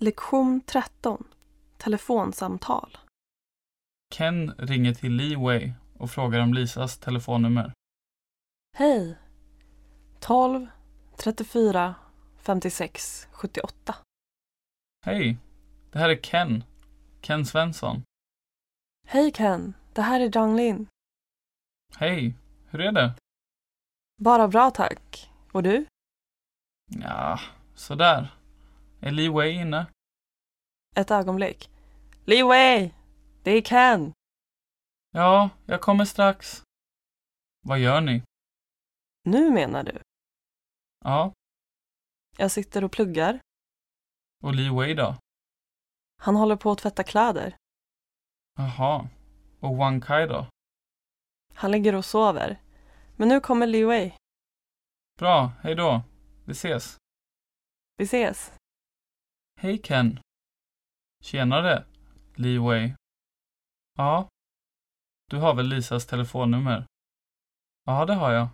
Lektion 13. Telefonsamtal. Ken ringer till Li Wei och frågar om Lisas telefonnummer. Hej! 12 34 56 78. Hej! Det här är Ken. Ken Svensson. Hej Ken! Det här är Zhang Lin. Hej! Hur är det? Bara bra tack. Och du? Ja, sådär. Är Li Wei inne? Ett ögonblick. Li Wei! Det är Ken! Ja, jag kommer strax. Vad gör ni? Nu menar du? Ja, Jag sitter och pluggar. och Li Wei då? Han håller på att tvätta kläder. Jaha. Och Wang Kai då? Han ligger och sover. Men nu kommer Li Wei. Bra, hej då. Vi ses. Vi ses. Hej Ken. Tjenare, Li Wei. Ja. Du har väl Lisas telefonnummer? Ja, det har jag.